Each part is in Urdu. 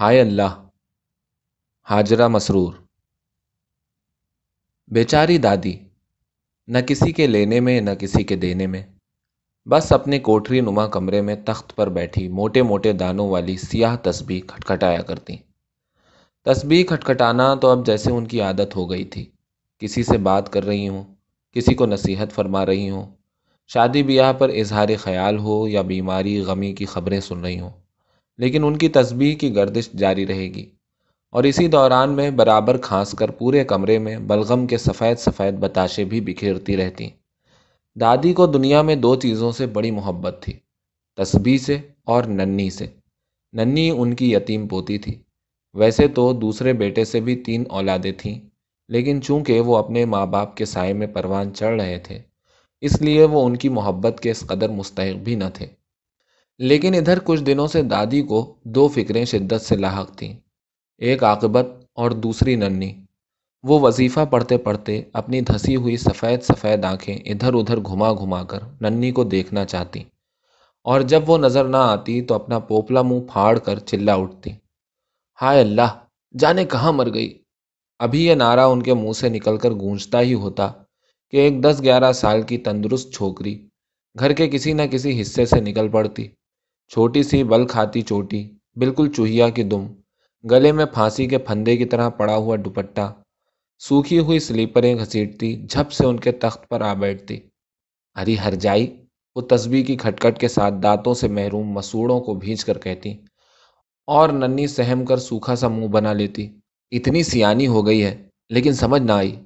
ہائے اللہ، حاجرہ مسرور۔ بیچاری دادی، نہ کسی کے لینے میں، نہ کسی کے دینے میں۔ بس اپنے کوٹری نما کمرے میں تخت پر بیٹھی موٹے موٹے دانوں والی سیاہ تسبیح کھٹکھٹایا کرتی۔ تسبیح کھٹکھٹانا تو اب جیسے ان کی عادت ہو گئی تھی۔ کسی سے بات کر رہی ہوں، کسی کو نصیحت فرما رہی ہوں، شادی بیاہ پر اظہار خیال ہو یا بیماری، غمی کی خبریں سن رہی ہوں۔ لیکن ان کی تسبیح کی گردش جاری رہے گی۔ اور اسی دوران میں برابر کھانس کر پورے کمرے میں بلغم کے سفید سفید بتاشے بھی بکھیرتی رہتی دادی کو دنیا میں دو چیزوں سے بڑی محبت تھی، تسبیح سے اور ننی سے۔ ننی ان کی یتیم پوتی تھی۔ ویسے تو دوسرے بیٹے سے بھی تین اولادیں تھیں، لیکن چونکہ وہ اپنے ماں باپ کے سائے میں پروان چڑھ رہے تھے، اس لیے وہ ان کی محبت کے اس قدر مستحق بھی نہ تھے۔ لیکن ادھر کچھ دنوں سے دادی کو دو فکریں شدت سے لاحق تھیں۔ ایک عاقبت اور دوسری ننی۔ وہ وظیفہ پڑھتے پڑھتے اپنی دھسی ہوئی سفید سفید آنکھیں ادھر ادھر گھما گھما کر ننی کو دیکھنا چاہتی۔ اور جب وہ نظر نہ آتی تو اپنا پوپلا منہ پھاڑ کر چلا اٹھتی۔ ہائے اللہ، جانے کہاں مر گئی؟ ابھی یہ نعرہ ان کے منہ سے نکل کر گونجتا ہی ہوتا کہ ایک دس گیارہ سال کی تندرست چھوکری گھر کے کسی نہ کسی حصے سے نکل پڑتی۔ چھوٹی سی بل کھاتی چوٹی، بالکل چوہیا کی دم۔ گلے میں پھانسی کے پھندے کی طرح پڑا ہوا دوپٹہ۔ سوکھی ہوئی سلیپریں گھسیٹتی، جھپ سے ان کے تخت پر آ بیٹھتی۔ ہری ہر جائی، وہ تسبیح کی کھٹکھٹ کے ساتھ دانتوں سے محروم مسوڑوں کو بھیج کر کہتی۔ اور ننی سہم کر سوکھا سا منہ بنا لیتی۔ اتنی سیانی ہو گئی ہے، لیکن سمجھ نہ آئی۔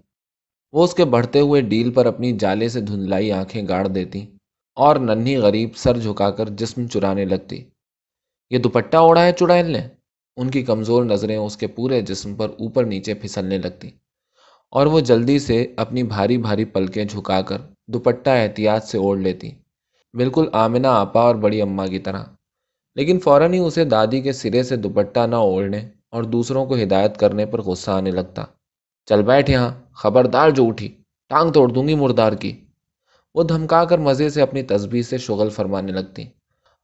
وہ اس کے بڑھتے ہوئے ڈیل پر اپنی جالے سے دھندلائی آنکھیں گاڑ دیتی۔ اور ننھی غریب سر جھکا کر جسم چرانے لگتی یہ دوپٹہ اوڑھا ہے چڑیل نے۔ ان کی کمزور نظریں اس کے پورے جسم پر اوپر نیچے پھسلنے لگتی اور وہ جلدی سے اپنی بھاری بھاری پلکیں جھکا کر دوپٹہ احتیاط سے اوڑھ لیتی۔ بالکل آمنا آپا اور بڑی اماں کی طرح۔ لیکن فوراً ہی اسے دادی کے سرے سے دوپٹہ نہ اوڑھنے اور دوسروں کو ہدایت کرنے پر غصہ آنے لگتا۔ چل بیٹھ یہاں، خبردار جو اٹھی، ٹانگ توڑ دوں گی مردار کی۔ وہ دھمکا کر مزے سے اپنی تصبیح سے شغل فرمانے لگتی۔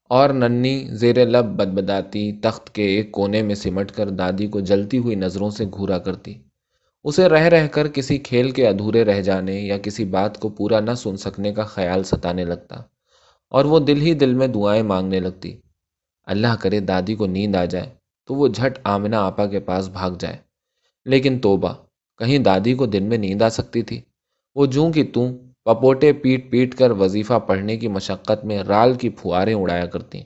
اور ننی زیر لب بدبداتی، تخت کے ایک کونے میں سمٹ کر دادی کو جلتی ہوئی نظروں سے گھورا کرتی۔ اسے رہ رہ کر کسی کھیل کے ادھورے رہ جانے یا کسی بات کو پورا نہ سن سکنے کا خیال ستانے لگتا۔ اور وہ دل ہی دل میں دعائیں مانگنے لگتی۔ اللہ کرے دادی کو نیند آ جائے تو وہ جھٹ آمنا آپا کے پاس بھاگ جائے۔ لیکن توبہ، کہیں دادی کو دن میں نیند آ سکتی تھی؟ وہ جوں کہ توں پپوٹے پیٹ پیٹ کر وظیفہ پڑھنے کی مشقت میں رال کی پھواریں اڑایا کرتی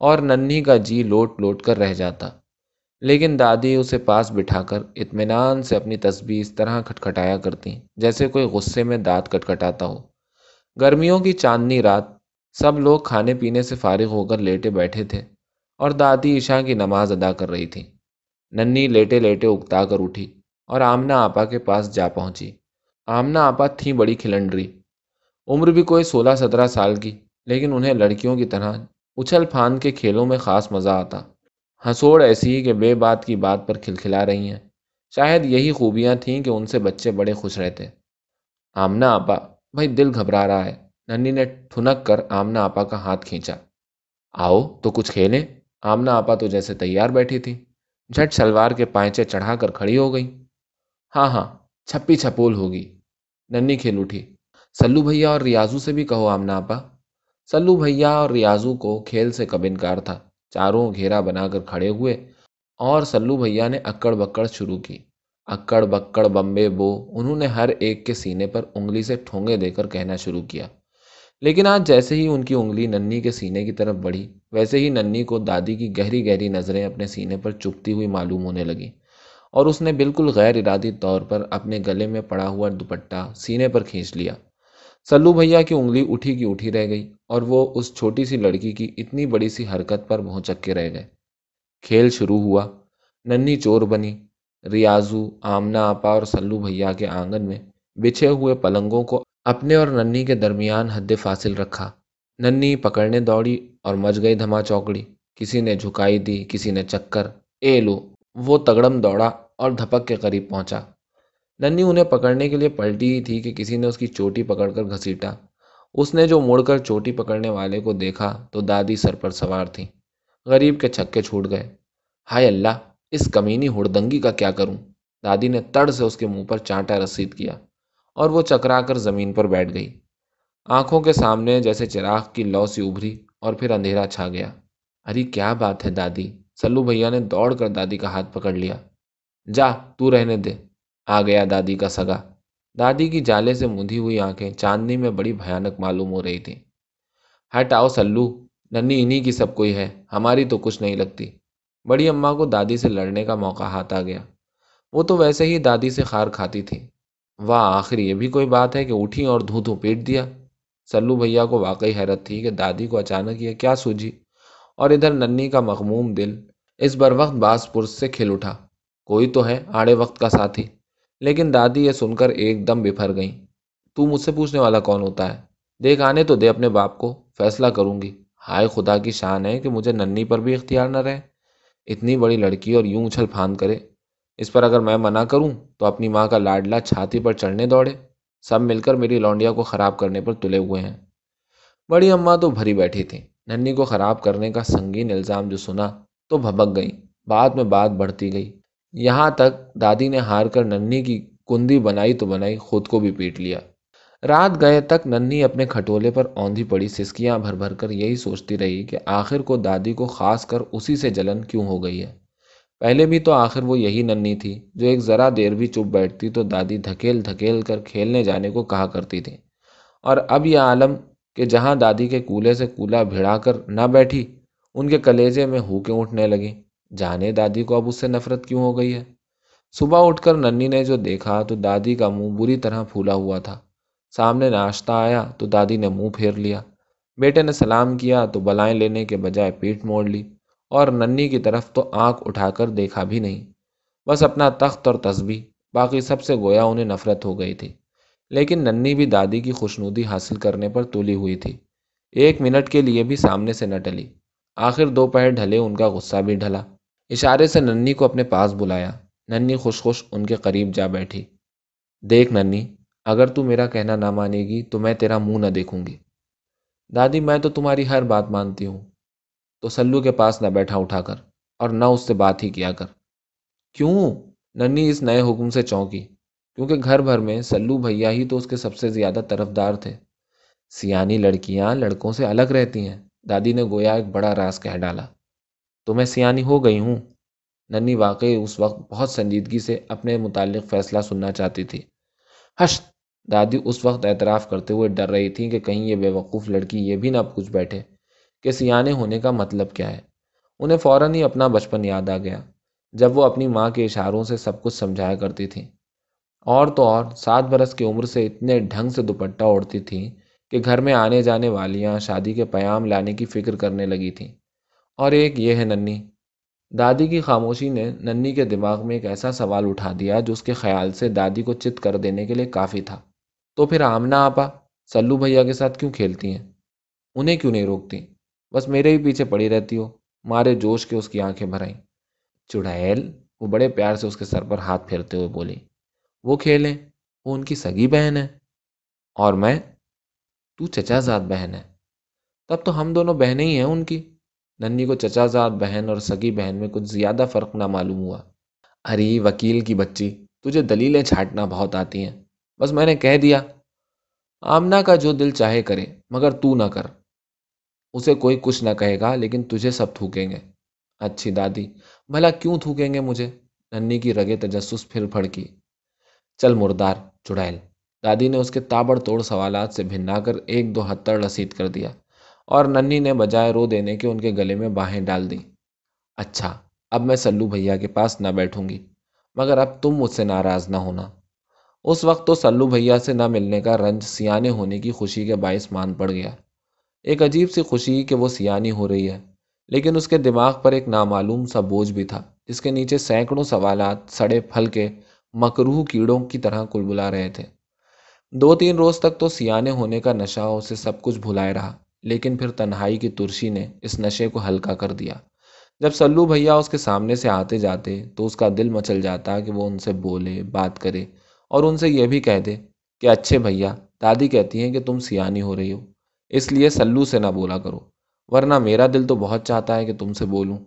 اور ننھی کا جی لوٹ لوٹ کر رہ جاتا۔ لیکن دادی اسے پاس بٹھا کر اطمینان سے اپنی تسبیح اس طرح کھٹکھٹایا کرتی جیسے کوئی غصے میں دانت کٹکھٹاتا ہو۔ گرمیوں کی چاندنی رات سب لوگ کھانے پینے سے فارغ ہو کر لیٹے بیٹھے تھے اور دادی عشاء کی نماز ادا کر رہی تھی ننی لیٹے لیٹے اگتا کر اٹھی اور آمنا آپا کے پاس جا پہنچی۔ آمنا آپا تھیں بڑی کھلنڈری۔ عمر بھی کوئی سولہ سترہ سال کی، لیکن انہیں لڑکیوں کی طرح اچھل پھان کے کھیلوں میں خاص مزہ آتا۔ ہنسوڑ ایسی ہی کہ بے بات کی بات پر کھلکھلا رہی ہیں۔ شاید یہی خوبیاں تھیں کہ ان سے بچے بڑے خوش رہتے۔ آمنا آپا، بھائی دل گھبرا رہا ہے۔ ننی نے ٹھنک کر آمنا آپا کا ہاتھ کھینچا۔ آؤ تو کچھ کھیلیں۔ آمنا آپا تو جیسے تیار بیٹھی تھی۔ جھٹ شلوار کے پائچے چڑھا کر کھڑی ہو گئی ہاں ہاں چھپی چھپول ہوگی۔ ننی کھیل اٹھی۔ سلو بھیا اور ریاضو سے بھی کہو آمنا آپا۔ سلو بھیا اور ریاضو کو کھیل سے کب انکار تھا؟ چاروں گھیرا بنا کر کھڑے ہوئے اور سلو بھیا نے اکڑ بکڑ شروع کی۔ اکڑ بکڑ بمبے بو، انہوں نے ہر ایک کے سینے پر انگلی سے ٹھونگے دے کر کہنا شروع کیا۔ لیکن آج جیسے ہی ان کی انگلی ننی کے سینے کی طرف بڑھی، ویسے ہی ننی کو دادی کی گہری گہری نظریں اپنے سینے پر چپتی ہوئی معلوم ہونے لگی اور اس نے بالکل غیر ارادی طور پر اپنے گلے میں پڑا ہوا دوپٹہ سینے پر کھینچ لیا۔ سلو بھیا کی انگلی اٹھی کی اٹھی رہ گئی اور وہ اس چھوٹی سی لڑکی کی اتنی بڑی سی حرکت پر بھونچک کے رہ گئے۔ کھیل شروع ہوا۔ ننی چور بنی۔ ریاضو، آمنا آپا اور سلو بھیا کے آنگن میں بچھے ہوئے پلنگوں کو اپنے اور ننی کے درمیان حد فاصل رکھا۔ ننی پکڑنے دوڑی اور مچ گئی دھما چوکڑی کسی نے جھکائی دی، کسی نے چکر۔ اے لو وہ تگڑم دوڑا اور دھپک کے قریب پہنچا۔ ننی انہیں پکڑنے کے لیے پلٹی ہی تھی کہ کسی نے اس کی چوٹی پکڑ کر گھسیٹا۔ اس نے جو مڑ کر چوٹی پکڑنے والے کو دیکھا تو دادی سر پر سوار تھی غریب کے چھکے چھوٹ گئے۔ ہائے اللہ، اس کمینی ہڑدنگی کا کیا کروں؟ دادی نے تڑ سے اس کے منہ پر چانٹا رسید کیا اور وہ چکرا کر زمین پر بیٹھ گئی۔ آنکھوں کے سامنے جیسے چراغ کی لو سی ابھری اور پھر اندھیرا چھا گیا۔ ارے، کیا بات ہے دادی؟ سلو بھیا نے دوڑ کر دادی کا ہاتھ پکڑ لیا۔ جا، تو رہنے دے۔ آ گیا دادی کا سگا۔ دادی کی جالے سے مندھی ہوئی آنکھیں چاندنی میں بڑی بھیانک معلوم ہو رہی تھی ہٹ آؤ سلو، ننی انہیں کی سب کوئی ہے، ہماری تو کچھ نہیں لگتی۔ بڑی اماں کو دادی سے لڑنے کا موقع ہاتھ آ گیا۔ وہ تو ویسے ہی دادی سے خار کھاتی تھی۔ واہ، آخر یہ بھی کوئی بات ہے کہ اٹھی اور دھو دھو پیٹ دیا۔ سلو بھیا کو واقعی حیرت تھی کہ دادی کو اچانک یہ کیا سوجھی۔ اور ادھر ننی کا مغموم دل اس بر وقت باس پرس سے کھل اٹھا۔ کوئی تو ہے آڑے وقت کا ساتھی۔ لیکن دادی یہ سن کر ایک دم بفر گئیں۔ تو مجھ سے پوچھنے والا کون ہوتا ہے؟ دیکھ آنے تو دے اپنے باپ کو، فیصلہ کروں گی۔ ہائے خدا کی شان ہے کہ مجھے ننی پر بھی اختیار نہ رہے۔ اتنی بڑی لڑکی اور یوں اچھل پھاند کرے۔ اس پر اگر میں منع کروں تو اپنی ماں کا لاڈلا چھاتی پر چڑھنے دوڑے۔ سب مل کر میری لونڈیا کو خراب کرنے پر تلے ہوئے ہیں۔ بڑی اماں تو بھری بیٹھی تھی ننی کو خراب کرنے کا سنگین الزام جو سنا تو بھبک گئی بعد میں بات بڑھتی گئی۔ یہاں تک دادی نے ہار کر ننی کی کندی بنائی تو بنائی، خود کو بھی پیٹ لیا۔ رات گئے تک ننی اپنے کھٹولے پر اوندھی پڑی، سسکیاں بھر بھر کر یہی سوچتی رہی کہ آخر کو دادی کو خاص کر اسی سے جلن کیوں ہو گئی ہے۔ پہلے بھی تو آخر وہ یہی ننی تھی جو ایک ذرا دیر بھی چپ بیٹھتی تو دادی دھکیل دھکیل کر کھیلنے جانے کو کہا کرتی تھی اور اب یہ عالم کہ جہاں دادی کے کولے سے کولا بھیڑا کر نہ بیٹھی ان کے کلیجے میں ہوکیں اٹھنے لگیں جانے دادی کو اب اس سے نفرت کیوں ہو گئی ہے؟ صبح اٹھ کر ننی نے جو دیکھا تو دادی کا منہ بری طرح پھولا ہوا تھا۔ سامنے ناشتہ آیا تو دادی نے منہ پھیر لیا۔ بیٹے نے سلام کیا تو بلائیں لینے کے بجائے پیٹ موڑ لی اور ننی کی طرف تو آنکھ اٹھا کر دیکھا بھی نہیں۔ بس اپنا تخت اور تسبیح، باقی سب سے گویا انہیں نفرت ہو گئی تھی۔ لیکن ننی بھی دادی کی خوشنودی حاصل کرنے پر تولی ہوئی تھی۔ ایک منٹ کے لیے بھی سامنے سے نہ ٹلی۔ آخر دو پیر ڈھلے، ان کا غصہ بھی ڈھلا۔ اشارے سے ننی کو اپنے پاس بلایا۔ ننی خوش خوش ان کے قریب جا بیٹھی۔ دیکھ ننی، اگر تو میرا کہنا نہ مانے گی تو میں تیرا منہ نہ دیکھوں گی۔ دادی، میں تو تمہاری ہر بات مانتی ہوں۔ تو سلو کے پاس نہ بیٹھا اٹھا کر اور نہ اس سے بات ہی کیا کر۔ کیوں؟ ننی اس نئے حکم سے چونکی۔ کیونکہ گھر بھر میں سلو بھیا ہی تو اس کے سب سے زیادہ طرف دار تھے۔ سیانی لڑکیاں لڑکوں سے الگ رہتی ہیں۔ دادی نے گویا ایک بڑا راز کہہ ڈالا، تو میں سیانی ہو گئی ہوں۔ ننی واقعی اس وقت بہت سنجیدگی سے اپنے متعلق فیصلہ سننا چاہتی تھی۔ ہش، دادی اس وقت اعتراف کرتے ہوئے ڈر رہی تھیں کہ کہیں یہ بے وقوف لڑکی یہ بھی نہ پوچھ بیٹھے کہ سیانے ہونے کا مطلب کیا ہے۔ انہیں فوراً ہی اپنا بچپن یاد آ گیا، جب وہ اپنی ماں کے اشاروں سے سب کچھ سمجھایا کرتی تھیں۔ اور تو اور، سات برس کی عمر سے اتنے ڈھنگ سے دوپٹہ اوڑھتی تھیں کہ گھر میں آنے جانے والیاں شادی کے پیام لانے کی فکر کرنے لگی تھیں۔ اور ایک یہ ہے ننی، دادی کی خاموشی نے ننی کے دماغ میں ایک ایسا سوال اٹھا دیا جو اس کے خیال سے دادی کو چت کر دینے کے لیے کافی تھا۔ تو پھر آمنا آپا، سلو بھیا کے ساتھ کیوں کھیلتی ہیں؟ انہیں کیوں نہیں روکتی؟ بس میرے ہی پیچھے پڑی رہتی ہو، مارے جوش کے اس کی آنکھیں بھرائیں۔ چڑیل، وہ بڑے پیار سے اس کے سر پر ہاتھ پھیرتے ہوئے بولی، وہ کھیلیں، وہ ان کی سگی بہن ہے اور میں تو چچا زاد بہن ہے۔ تب تو ہم دونوں بہنیں ہی ہیں ان کی۔ ننی کو چچا زاد بہن اور سگی بہن میں کچھ زیادہ فرق نہ معلوم ہوا۔ ارے، وکیل کی بچی، تجھے دلیلیں چھانٹنا بہت آتی ہیں۔ بس میں نے کہہ دیا، آمنا کا جو دل چاہے کرے، مگر تو نہ کر۔ اسے کوئی کچھ نہ کہے گا، لیکن تجھے سب تھوکیں گے۔ اچھی دادی، بھلا کیوں تھوکیں گے مجھے؟ ننی کی رگے تجسس پھر پھڑکی۔ چل مردار چڑیل دادی نے اس کے تابڑ توڑ سوالات سے بھنا کر ایک دو ہتڑ رسید کر دیا اور ننی نے بجائے رو دینے کے ان کے گلے میں باہیں ڈال دیں۔ اچھا اب میں سلو بھیا کے پاس نہ بیٹھوں گی، مگر اب تم مجھ سے ناراض نہ ہونا۔ اس وقت تو سلو بھیا سے نہ ملنے کا رنج سیانے ہونے کی خوشی کے باعث مان پڑ گیا۔ ایک عجیب سی خوشی کہ وہ سیانی ہو رہی ہے، لیکن اس کے دماغ پر ایک نامعلوم سا بوجھ بھی تھا، جس کے نیچے سینکڑوں سوالات، سڑے پھل کے مکروح کیڑوں کی طرح کل بلا رہے تھے۔ دو تین روز تک تو سیانے ہونے کا نشہ اسے سب کچھ بھلائے رہا، لیکن پھر تنہائی کی ترشی نے اس نشے کو ہلکا کر دیا۔ جب سلو بھیا اس کے سامنے سے آتے جاتے تو اس کا دل مچل جاتا کہ وہ ان سے بولے، بات کرے اور ان سے یہ بھی کہہ دے کہ اچھے بھیا، دادی کہتی ہیں کہ تم سیانی ہو رہی ہو، اس لیے سلو سے نہ بولا کرو، ورنہ میرا دل تو بہت چاہتا ہے کہ تم سے بولوں۔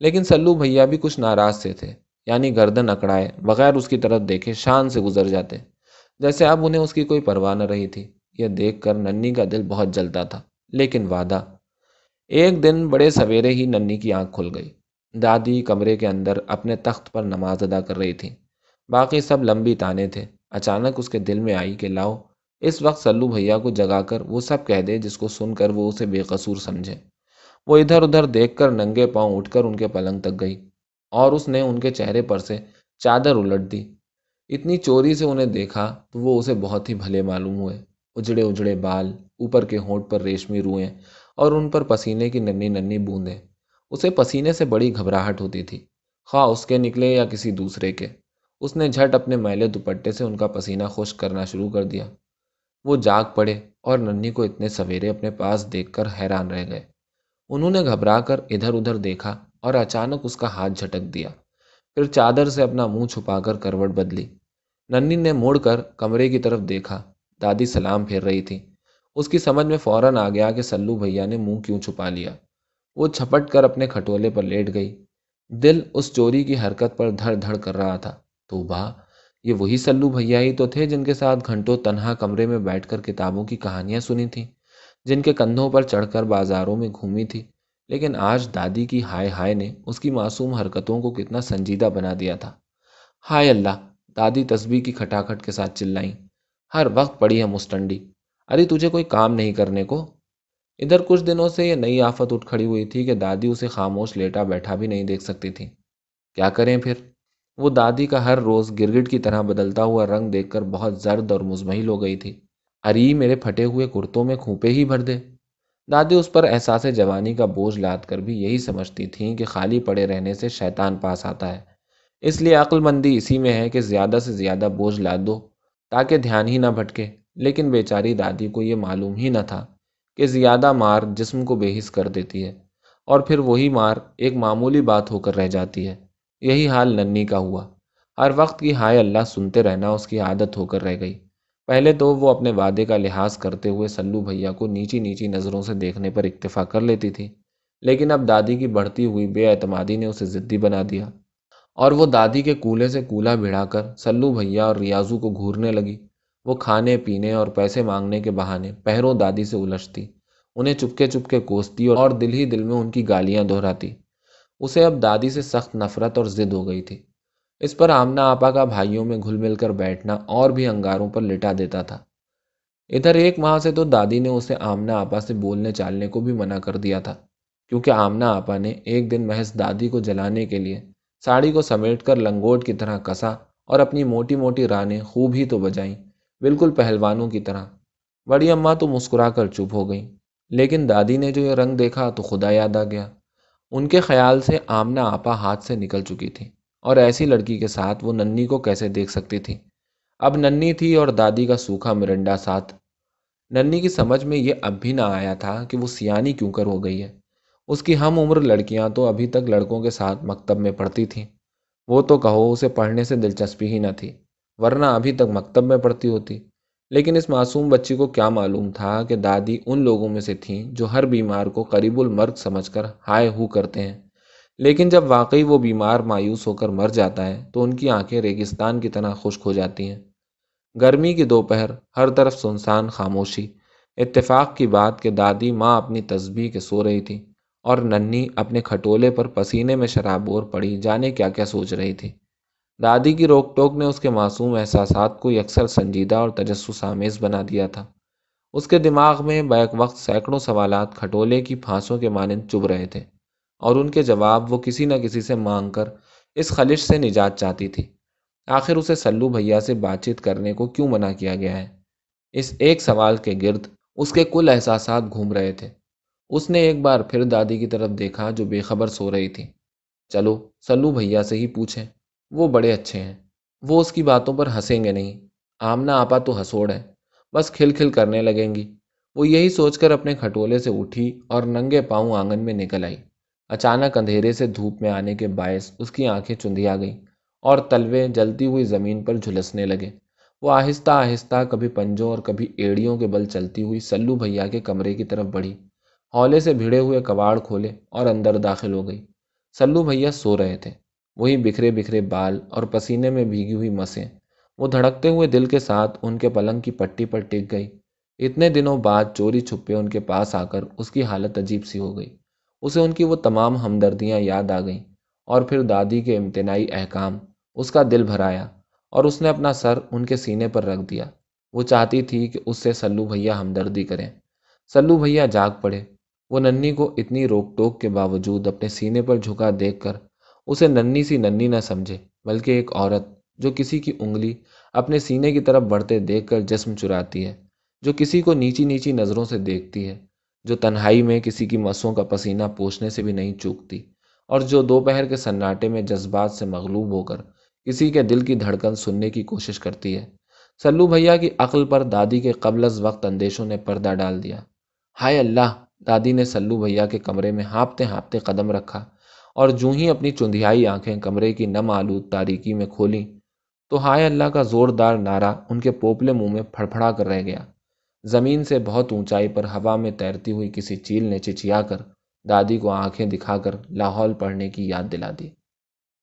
لیکن سلو بھیا بھی کچھ ناراض سے تھے یعنی گردن اکڑائے، بغیر اس کی طرف دیکھے شان سے گزر جاتے۔ جیسے اب انہیں اس کی کوئی پرواہ نہ رہی تھی۔ یہ دیکھ کر ننی کا دل بہت جلتا تھا، لیکن وعدہ۔ ایک دن بڑے سویرے ہی ننی کی آنکھ کھل گئی۔ دادی کمرے کے اندر اپنے تخت پر نماز ادا کر رہی تھی۔ باقی سب لمبی تانے تھے۔ اچانک اس کے دل میں آئی کہ لاؤ، اس وقت سلو بھیا کو جگا کر وہ سب کہہ دے جس کو سن کر وہ اسے بے قصور سمجھے۔ وہ ادھر ادھر دیکھ کر ننگے پاؤں اٹھ کر ان کے پلنگ تک گئی اور اس نے ان کے چہرے پر سے چادر الٹ دی۔ اتنی چوری سے انہیں دیکھا تو وہ اسے بہت ہی بھلے معلوم ہوئے۔ اجڑے اجڑے بال، اوپر کے ہونٹ پر ریشمی روئیں اور ان پر پسینے کی ننی ننی بوندیں۔ اسے پسینے سے بڑی گھبراہٹ ہوتی تھی۔ خواہ اس کے نکلے یا کسی دوسرے کے۔ اس نے جھٹ اپنے میلے دوپٹے سے ان کا پسینہ خشک کرنا شروع کر دیا۔ وہ جاگ پڑے اور ننی کو اتنے سویرے اپنے پاس دیکھ کر حیران رہ گئے۔ انہوں نے گھبرا کر ادھر ادھر دیکھا اور اچانک اس کا ہاتھ جھٹک دیا۔ پھر چادر سے اپنا منہ چھپا کر کروٹ بدلی۔ ننی نے مڑ کر کمرے کی طرف دیکھا۔ دادی سلام پھیر رہی تھی۔ اس کی سمجھ میں فوراً آ گیا کہ سلو بھیا نے منہ کیوں چھپا لیا۔ وہ چھپٹ کر اپنے کھٹولے پر لیٹ گئی۔ دل اس چوری کی حرکت پر دھڑ دھڑ کر رہا تھا۔ تو با، یہ وہی سلو بھیا ہی تو تھے جن کے ساتھ گھنٹوں تنہا کمرے میں بیٹھ کر کتابوں کی کہانیاں سنی تھیں، جن کے کندھوں پر چڑھ کر بازاروں میں گھومی تھی۔ لیکن آج دادی کی ہائے ہائے نے اس کی معصوم حرکتوں کو کتنا سنجیدہ بنا دیا تھا۔ ہائے اللہ، دادی تسبیح کی کھٹاکھٹ کے ساتھ چلائیں۔ ہر وقت پڑی ہے مستنڈی ارے تجھے کوئی کام نہیں کرنے کو؟ ادھر کچھ دنوں سے یہ نئی آفت اٹھ کھڑی ہوئی تھی کہ دادی اسے خاموش لیٹا بیٹھا بھی نہیں دیکھ سکتی تھی۔ کیا کریں پھر؟ وہ دادی کا ہر روز گرگٹ کی طرح بدلتا ہوا رنگ دیکھ کر بہت زرد اور مزمحل ہو گئی تھی۔ اری میرے پھٹے ہوئے کرتوں میں کھوپے ہی بھر دے۔ دادی اس پر احساس جوانی کا بوجھ لاد کر بھی یہی سمجھتی تھیں کہ خالی پڑے رہنے سے شیطان پاس آتا ہے۔ اس لیے عقل مندی اسی میں ہے کہ زیادہ سے زیادہ بوجھ لاد دو تاکہ دھیان ہی نہ بھٹکے۔ لیکن بیچاری دادی کو یہ معلوم ہی نہ تھا کہ زیادہ مار جسم کو بے حص کر دیتی ہے اور پھر وہی مار ایک معمولی بات ہو کر رہ جاتی ہے۔ یہی حال ننی کا ہوا۔ ہر وقت کی ہائے اللہ سنتے رہنا اس کی عادت ہو کر رہ گئی۔ پہلے تو وہ اپنے وعدے کا لحاظ کرتے ہوئے سلو بھیا کو نیچی نیچی نظروں سے دیکھنے پر اکتفا کر لیتی تھی، لیکن اب دادی کی بڑھتی ہوئی بے اعتمادی نے اسے ضدی بنا دیا۔ اور وہ دادی کے کولے سے کولا بھڑا کر سلو بھیا اور ریاضو کو گھورنے لگی۔ وہ کھانے پینے اور پیسے مانگنے کے بہانے پہروں دادی سے الجھتی، انہیں چپکے چپکے کوستی اور دل ہی دل میں ان کی گالیاں دہراتی۔ اسے اب دادی سے سخت نفرت اور ضد ہو گئی تھی۔ اس پر آمنا آپا کا بھائیوں میں گھل مل کر بیٹھنا اور بھی انگاروں پر لٹا دیتا تھا۔ ادھر ایک ماہ سے تو دادی نے اسے آمنا آپا سے بولنے چالنے کو بھی منع کر دیا تھا، کیونکہ آمنا آپا نے ایک دن محض دادی کو جلانے کے لیے ساڑی کو سمیٹ کر لنگوٹ کی طرح کسا اور اپنی موٹی موٹی رانیں خوب ہی تو بجائیں، بالکل پہلوانوں کی طرح۔ بڑی اماں تو مسکرا کر چپ ہو گئیں، لیکن دادی نے جو یہ رنگ دیکھا تو خدا یاد آ گیا۔ ان کے خیال سے آمنا آپا ہاتھ سے نکل چکی تھی اور ایسی لڑکی کے ساتھ وہ ننی کو کیسے دیکھ سکتی تھی؟ اب ننی تھی اور دادی کا سوکھا مرنڈا ساتھ۔ ننی کی سمجھ میں یہ اب بھی نہ آیا تھا کہ وہ سیانی کیوں کر ہو گئی ہے۔ اس کی ہم عمر لڑکیاں تو ابھی تک لڑکوں کے ساتھ مکتب میں پڑھتی تھیں۔ وہ تو کہو اسے پڑھنے سے دلچسپی ہی نہ تھی، ورنہ ابھی تک مکتب میں پڑھتی ہوتی۔ لیکن اس معصوم بچی کو کیا معلوم تھا کہ دادی ان لوگوں میں سے تھیں جو ہر بیمار کو قریب المرگ سمجھ کر ہائے ہو کرتے ہیں۔ لیکن جب واقعی وہ بیمار مایوس ہو کر مر جاتا ہے تو ان کی آنکھیں ریگستان کی طرح خشک ہو جاتی ہیں۔ گرمی کی دوپہر، ہر طرف سنسان خاموشی۔ اتفاق کی بات کہ دادی ماں اپنی تسبیح کے سو رہی تھی اور ننی اپنے کھٹولے پر پسینے میں شراب اور پڑی، جانے کیا کیا سوچ رہی تھی۔ دادی کی روک ٹوک نے اس کے معصوم احساسات کو یکسر سنجیدہ اور تجسس آمیز بنا دیا تھا۔ اس کے دماغ میں بیک وقت سینکڑوں سوالات کھٹولے کی پھانسوں کے مانند چبھ رہے تھے۔ اور ان کے جواب وہ کسی نہ کسی سے مانگ کر اس خلش سے نجات چاہتی تھی۔ آخر اسے سلو بھیا سے بات چیت کرنے کو کیوں منع کیا گیا ہے؟ اس ایک سوال کے گرد اس کے کل احساسات گھوم رہے تھے۔ اس نے ایک بار پھر دادی کی طرف دیکھا جو بے خبر سو رہی تھی۔ چلو، سلو بھیا سے ہی پوچھیں۔ وہ بڑے اچھے ہیں۔ وہ اس کی باتوں پر ہنسیں گے نہیں۔ آمنا آپا تو ہسوڑ ہے بس کھل کھل کرنے لگیں گی۔ وہ یہی سوچ کر اپنے کھٹولے سے اٹھی اور ننگے پاؤں آنگن میں نکل آئی۔ اچانک اندھیرے سے دھوپ میں آنے کے باعث اس کی آنکھیں چندیا گئیں اور تلوے جلتی ہوئی زمین پر جھلسنے لگے۔ وہ آہستہ آہستہ کبھی پنجوں اور کبھی ایڑیوں کے بل چلتی ہوئی سلو بھیا کے کمرے کی طرف بڑھی۔ ہولے سے بھیڑے ہوئے کباڑ کھولے اور اندر داخل ہو گئی۔ سلو بھیا سو رہے تھے۔ وہی بکھرے بکھرے بال اور پسینے میں بھیگی ہوئی مسیں۔ وہ دھڑکتے ہوئے دل کے ساتھ ان کے پلنگ کی پٹی پر ٹک گئی۔ اتنے دنوں بعد چوری چھپے ان کے پاس آ کر اس کی حالت عجیب سی ہو گئی۔ اسے ان کی وہ تمام ہمدردیاں یاد آ گئیں اور پھر دادی کے امتناعی احکام اس کا دل بھرایا اور اس نے اپنا سر ان کے سینے پر رکھ دیا۔ وہ چاہتی تھی کہ اس سے سلو بھیا ہمدردی کریں۔ سلو بھیا جاگ پڑے۔ وہ ننی کو اتنی روک ٹوک کے باوجود اپنے سینے پر جھکا دیکھ کر اسے ننی سی ننی نہ سمجھے، بلکہ ایک عورت جو کسی کی انگلی اپنے سینے کی طرف بڑھتے دیکھ کر جسم چراتی ہے، جو کسی کو نیچی نیچی نظروں سے دیکھتی ہے۔ جو تنہائی میں کسی کی مسوں کا پسینہ پوچھنے سے بھی نہیں چوکتی اور جو دوپہر کے سناٹے میں جذبات سے مغلوب ہو کر کسی کے دل کی دھڑکن سننے کی کوشش کرتی ہے۔ سلو بھیا کی عقل پر دادی کے قبل از وقت اندیشوں نے پردہ ڈال دیا۔ ہائے اللہ، دادی نے سلو بھیا کے کمرے میں ہانپتے ہانپتے قدم رکھا اور جو ہی اپنی چندیائی آنکھیں کمرے کی نم آلود تاریکی میں کھولیں تو ہائے اللہ کا زوردار نعرہ ان کے پوپلے منہ میں پھڑپھڑا کر رہ گیا۔ زمین سے بہت اونچائی پر ہوا میں تیرتی ہوئی کسی چیل نے چچیا کر دادی کو آنکھیں دکھا کر لاہور پڑھنے کی یاد دلا دی۔